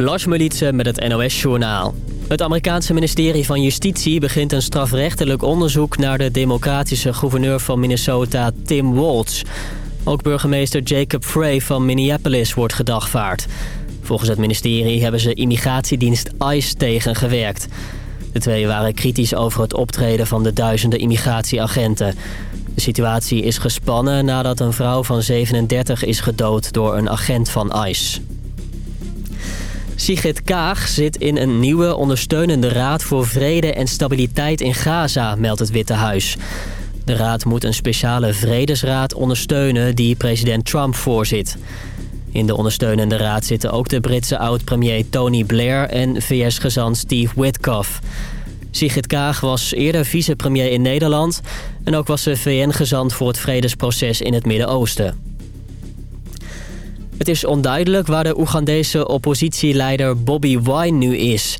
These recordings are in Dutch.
Lars Militsen met het NOS-journaal. Het Amerikaanse ministerie van Justitie begint een strafrechtelijk onderzoek... naar de democratische gouverneur van Minnesota, Tim Walz. Ook burgemeester Jacob Frey van Minneapolis wordt gedagvaard. Volgens het ministerie hebben ze immigratiedienst ICE tegengewerkt. De twee waren kritisch over het optreden van de duizenden immigratieagenten. De situatie is gespannen nadat een vrouw van 37 is gedood door een agent van ICE. Sigrid Kaag zit in een nieuwe ondersteunende raad voor vrede en stabiliteit in Gaza, meldt het Witte Huis. De raad moet een speciale vredesraad ondersteunen die president Trump voorzit. In de ondersteunende raad zitten ook de Britse oud-premier Tony Blair en VS-gezant Steve Witkoff. Sigrid Kaag was eerder vicepremier in Nederland... en ook was ze VN-gezant voor het vredesproces in het Midden-Oosten. Het is onduidelijk waar de Oegandese oppositieleider Bobby Wine nu is.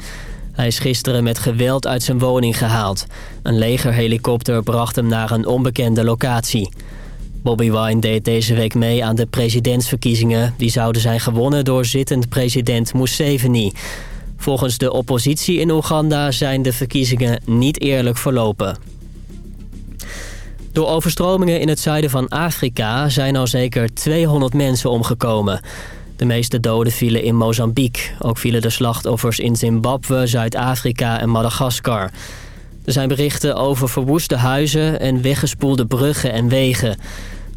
Hij is gisteren met geweld uit zijn woning gehaald. Een legerhelikopter bracht hem naar een onbekende locatie. Bobby Wine deed deze week mee aan de presidentsverkiezingen. Die zouden zijn gewonnen door zittend president Museveni. Volgens de oppositie in Oeganda zijn de verkiezingen niet eerlijk verlopen. Door overstromingen in het zuiden van Afrika zijn al zeker 200 mensen omgekomen. De meeste doden vielen in Mozambique. Ook vielen de slachtoffers in Zimbabwe, Zuid-Afrika en Madagaskar. Er zijn berichten over verwoeste huizen en weggespoelde bruggen en wegen.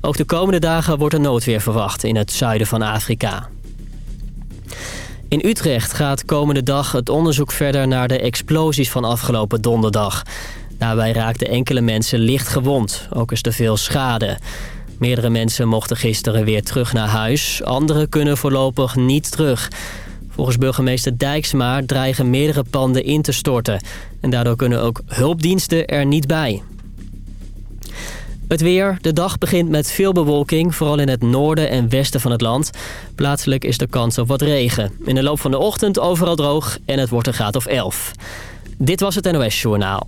Ook de komende dagen wordt er noodweer verwacht in het zuiden van Afrika. In Utrecht gaat komende dag het onderzoek verder naar de explosies van afgelopen donderdag. Daarbij raakten enkele mensen licht gewond. Ook is er veel schade. Meerdere mensen mochten gisteren weer terug naar huis. Anderen kunnen voorlopig niet terug. Volgens burgemeester Dijksma dreigen meerdere panden in te storten. En daardoor kunnen ook hulpdiensten er niet bij. Het weer. De dag begint met veel bewolking, vooral in het noorden en westen van het land. Plaatselijk is de kans op wat regen. In de loop van de ochtend overal droog en het wordt een graad of 11. Dit was het NOS Journaal.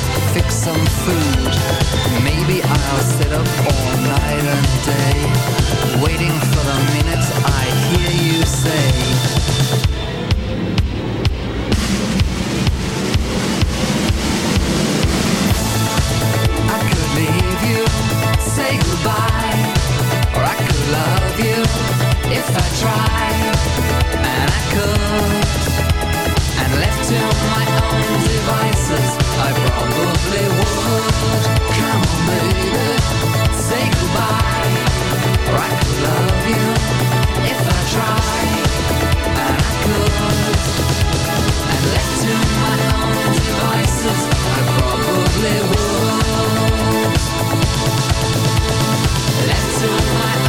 fix some food. Maybe I'll sit up all night and day, waiting for the minute I hear you say. I could leave you, say goodbye, or I could love you if I tried, and I could. Left to my own devices, I probably would. Come on, baby, say goodbye, or I could love you if I tried, and I could. Left to my own devices, I probably would. Left to my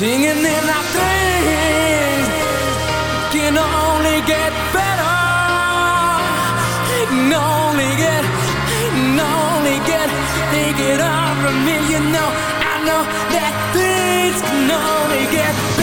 Singing in our things can only get better. Can only get, can only get, take it over me. You know, I know that things can only get better.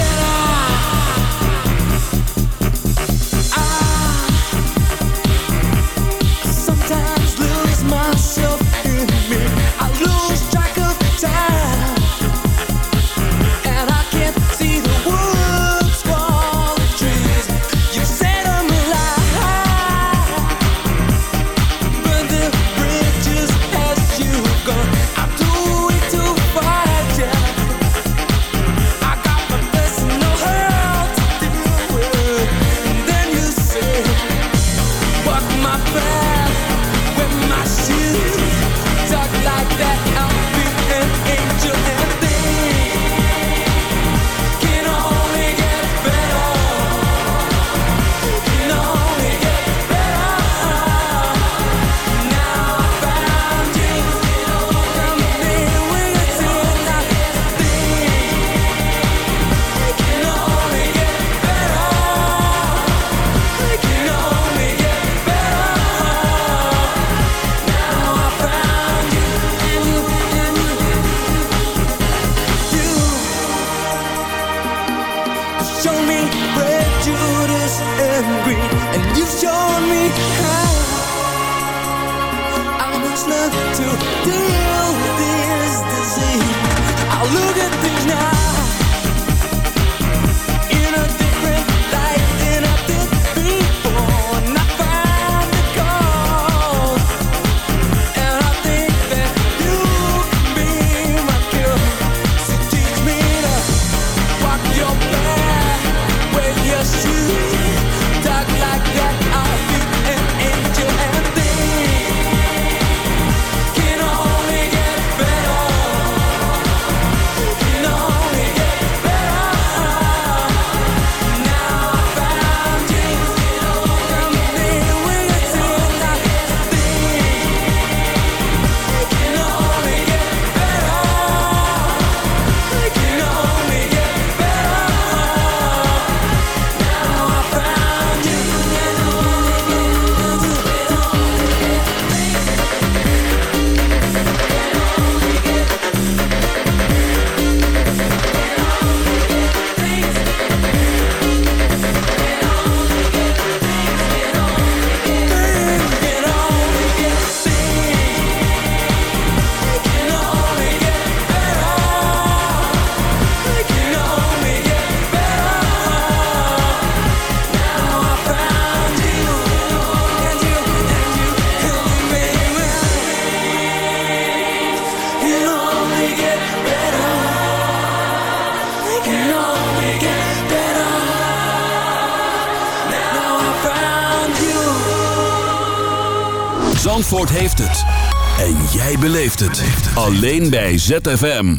Hij beleeft het. Alleen bij ZFM.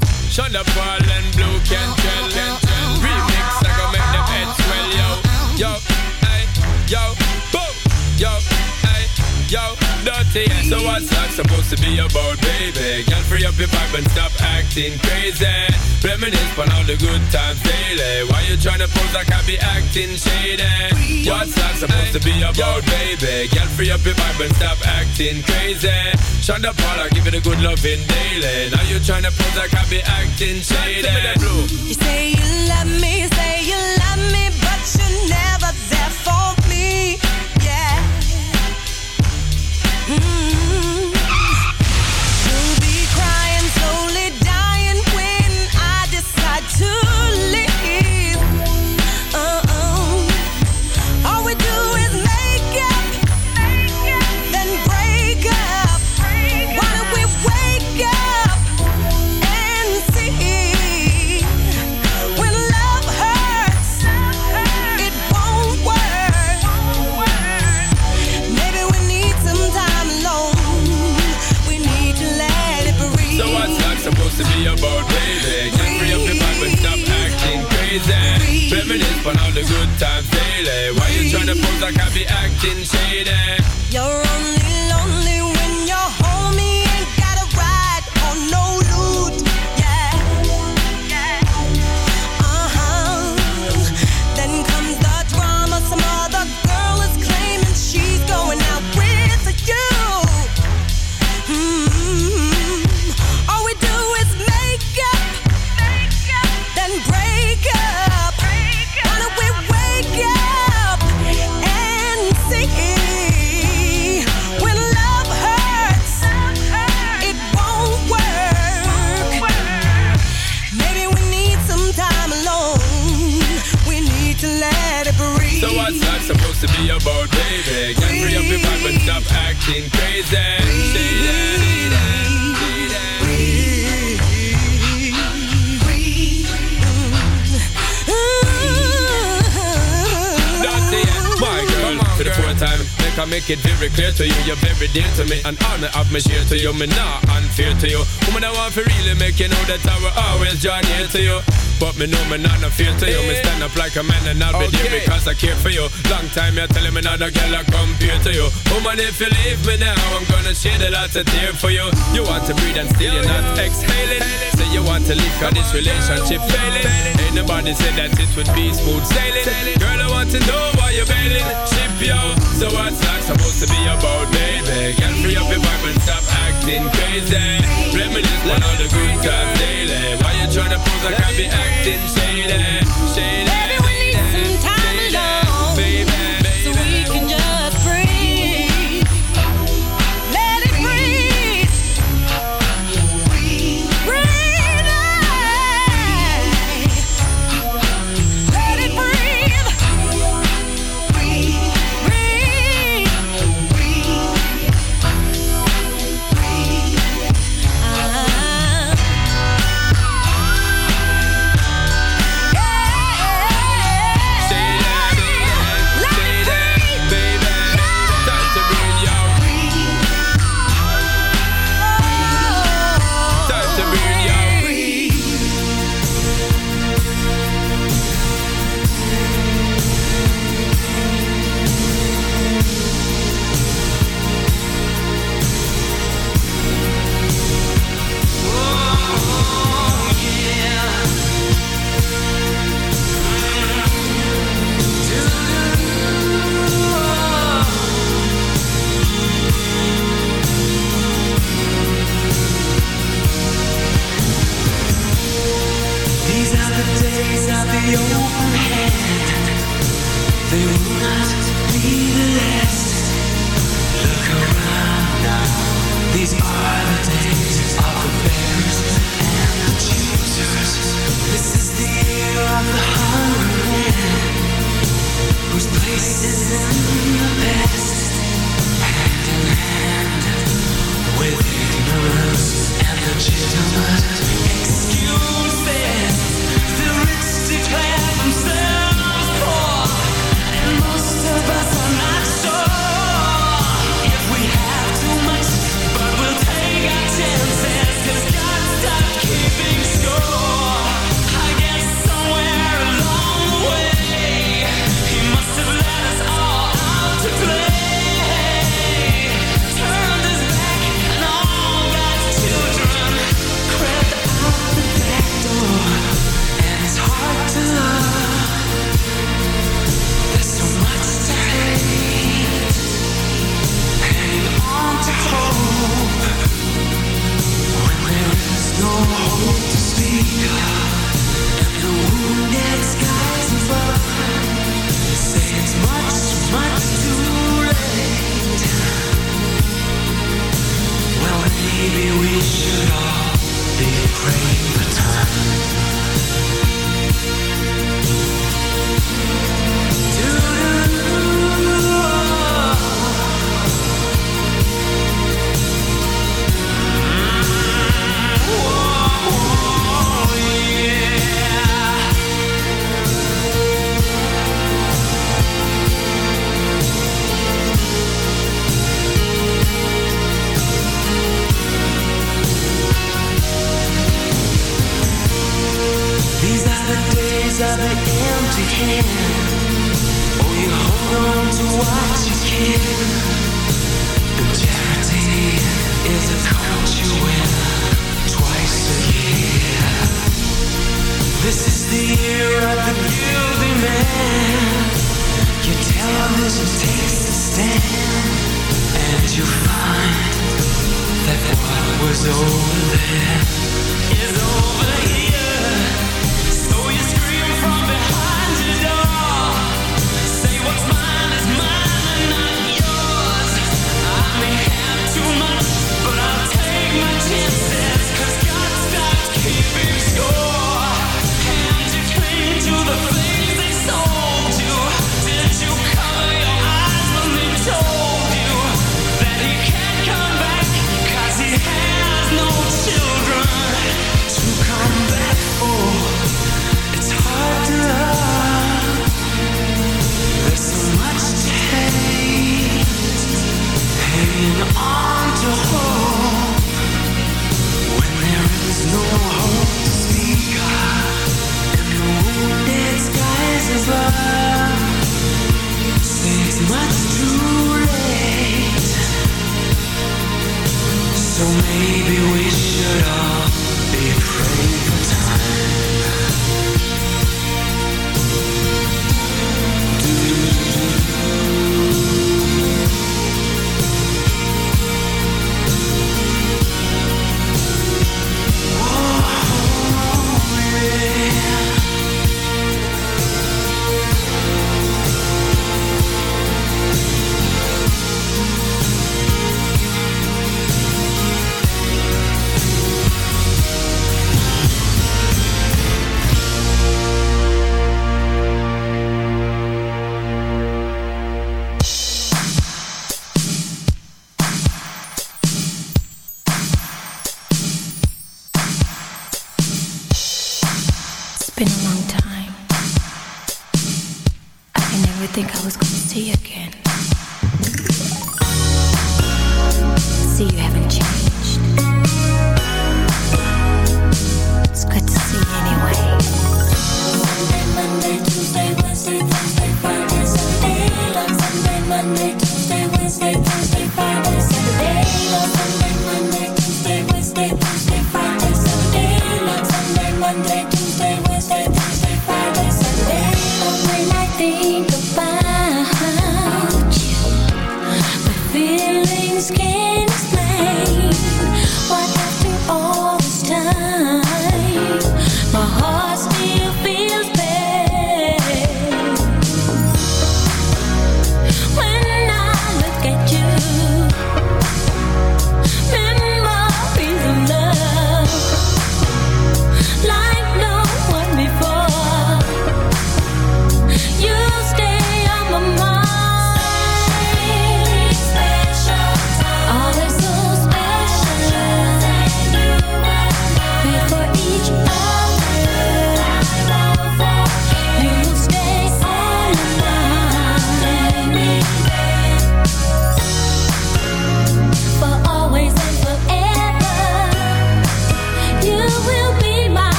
Yo. Yo, dirty, so what's that supposed to be about, baby? Girl, free up your vibe and stop acting crazy. Reminisce on all the good times daily. Why you trying to pose like I be acting shady? What's that supposed to be about, baby? Girl, free up your vibe and stop acting crazy. Shonda Paula, give it a good loving daily. Now you trying to pose like I be acting shady. You say you love me, say you love me, but you never on all the good times daily. Why you tryna pose like I be acting shady? You're only lonely when you're home. I make it very clear to you, you're very dear to me. An honor of me share to you, me not unfair to you. Woman, I want to really make you know that I will always join here to you. But me know me not no fear to you. Me stand up like a man and I'll be there because I care for you. Long time you're telling me not a girl I compare to you. Woman, if you leave me now, I'm gonna shed a lot of tear for you. You want to breathe and still you're not exhaling. Say you want to leave cause this relationship failing. Ain't nobody said that it would be smooth sailing. Girl, I want to know why you're bailing. Ship yo. So what's life supposed to be about, baby? Get free up your vibe and stop acting crazy. Reminisce on all the good times daily. Why you tryna pose like I be acting shady? Shady. Baby, we need some time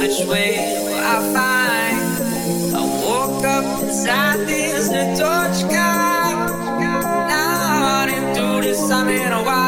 which way will I find. I woke up inside this torch car. I didn't do this, I'm a while.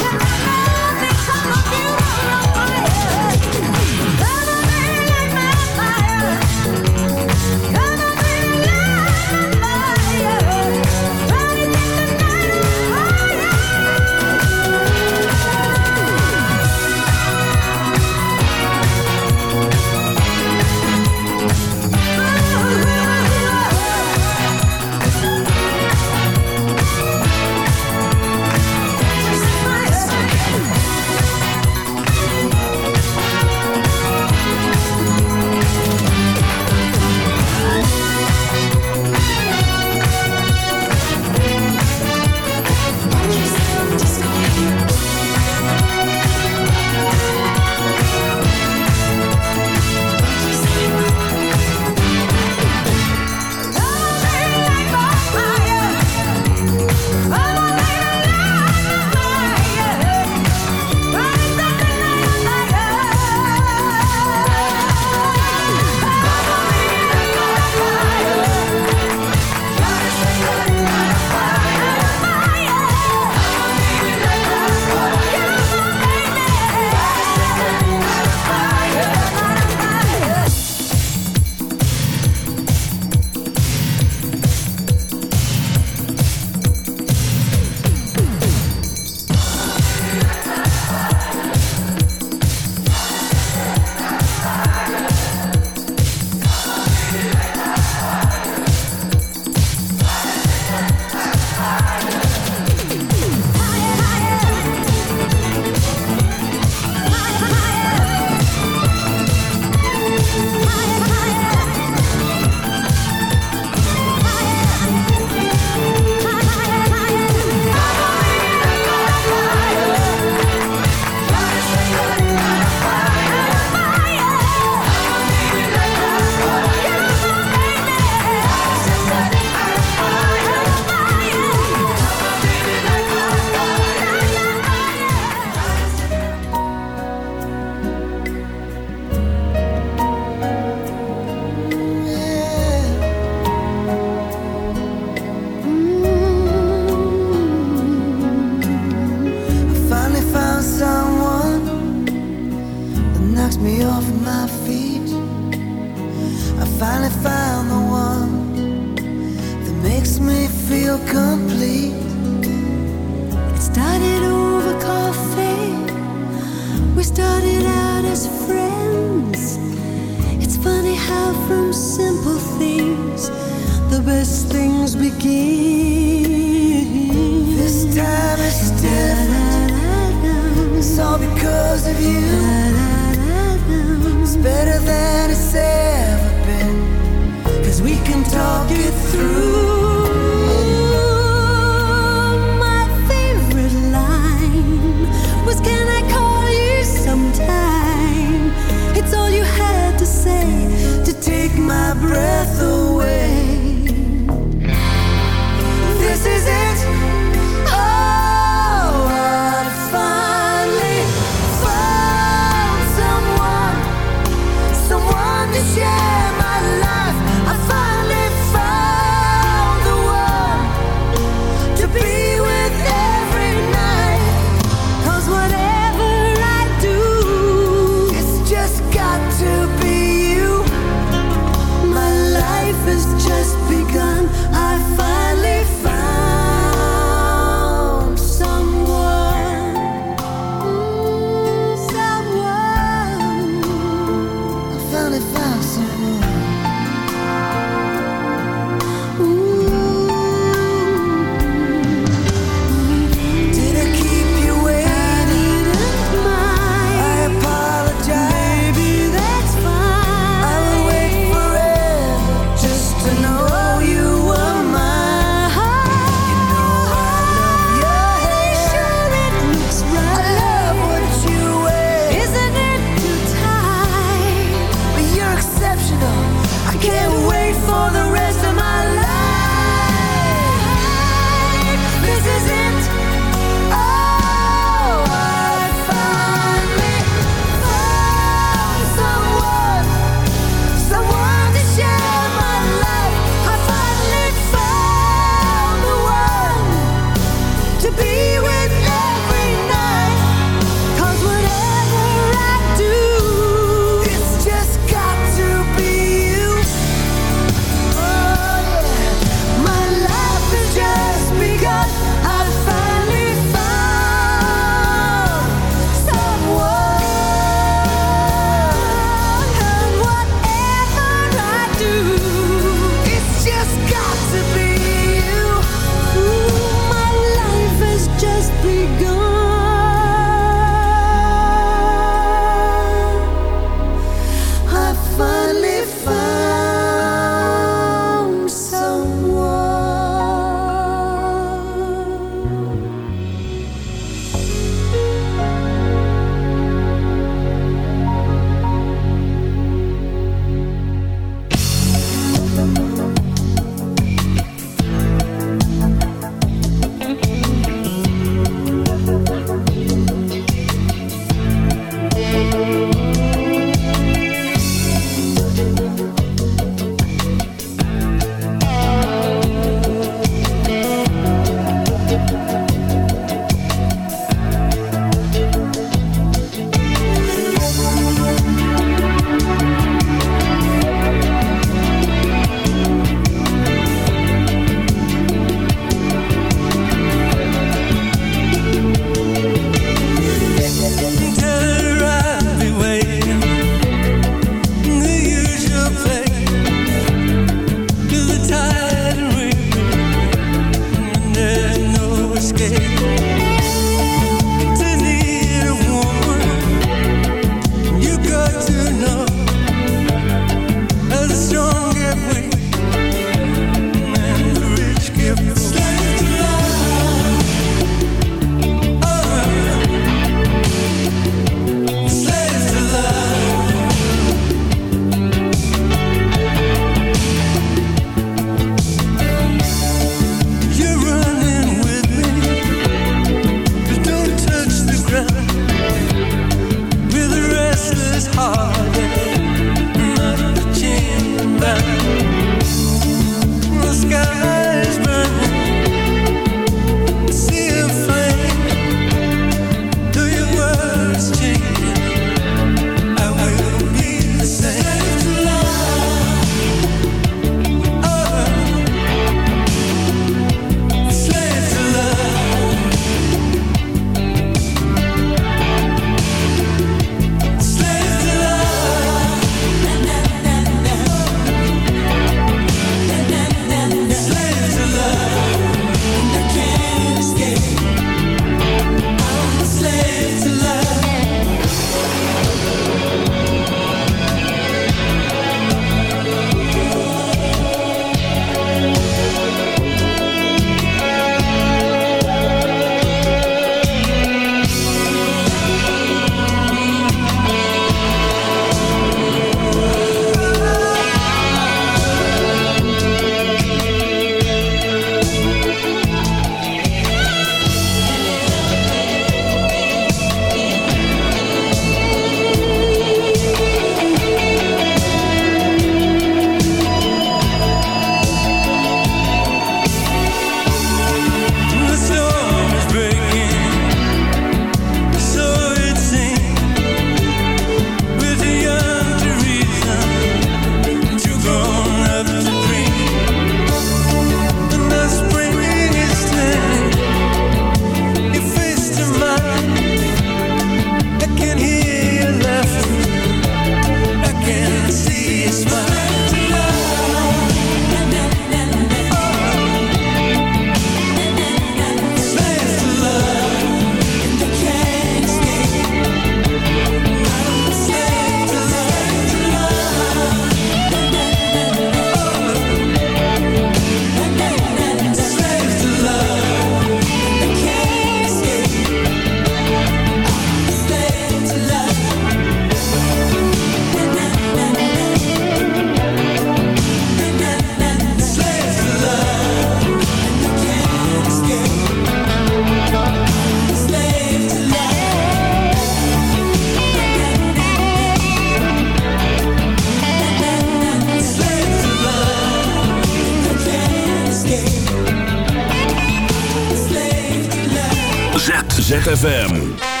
ZFM.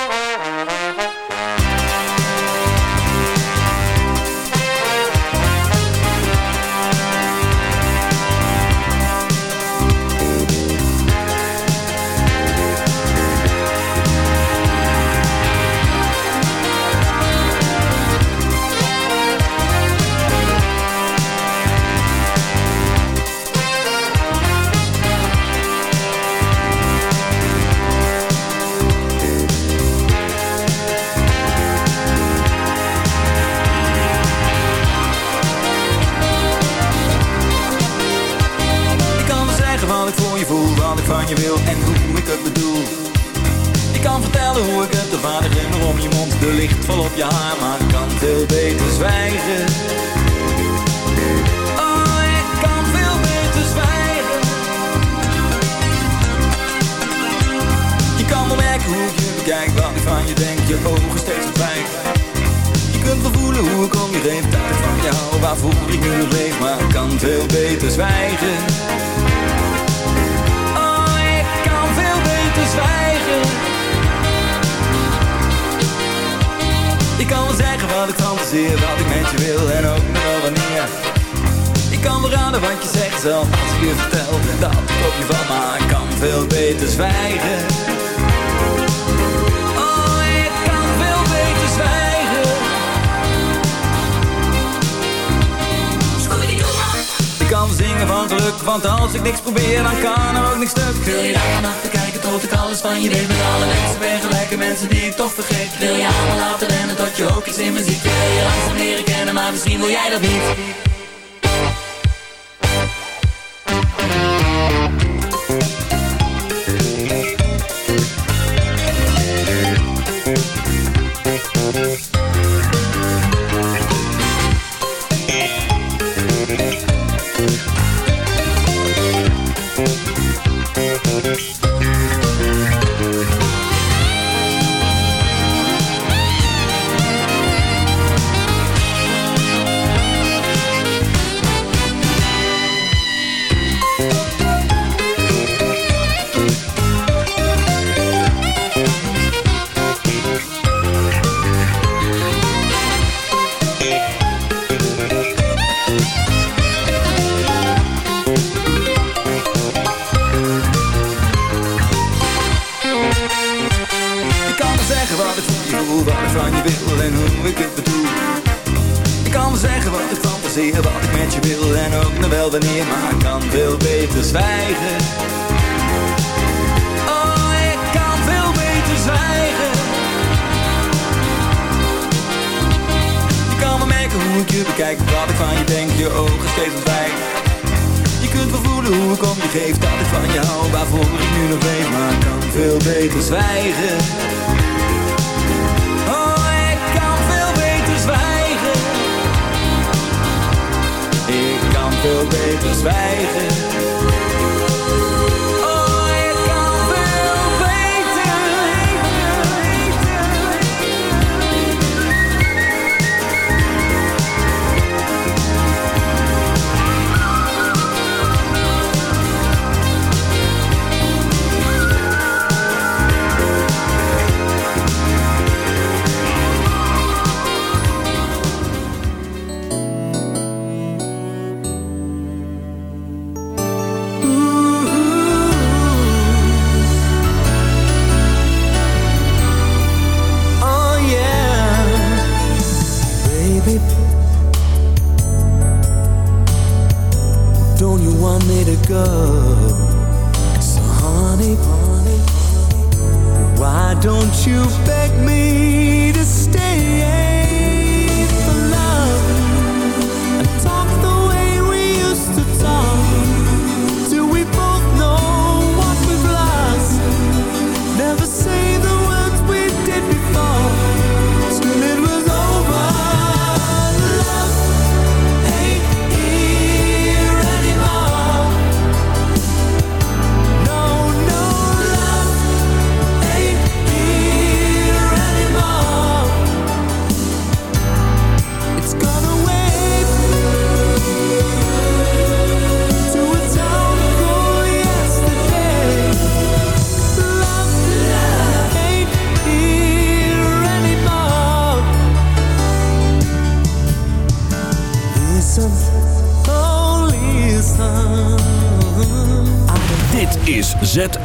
je, dan kan ook niks stuk. Wil je daar aan kijken tot ik alles van je weet. Met alle mensen ben gelijke mensen die ik toch vergeet. Wil je allemaal laten rennen tot je ook iets in me ziet. Wil je langzaam leren kennen, maar misschien wil jij dat niet.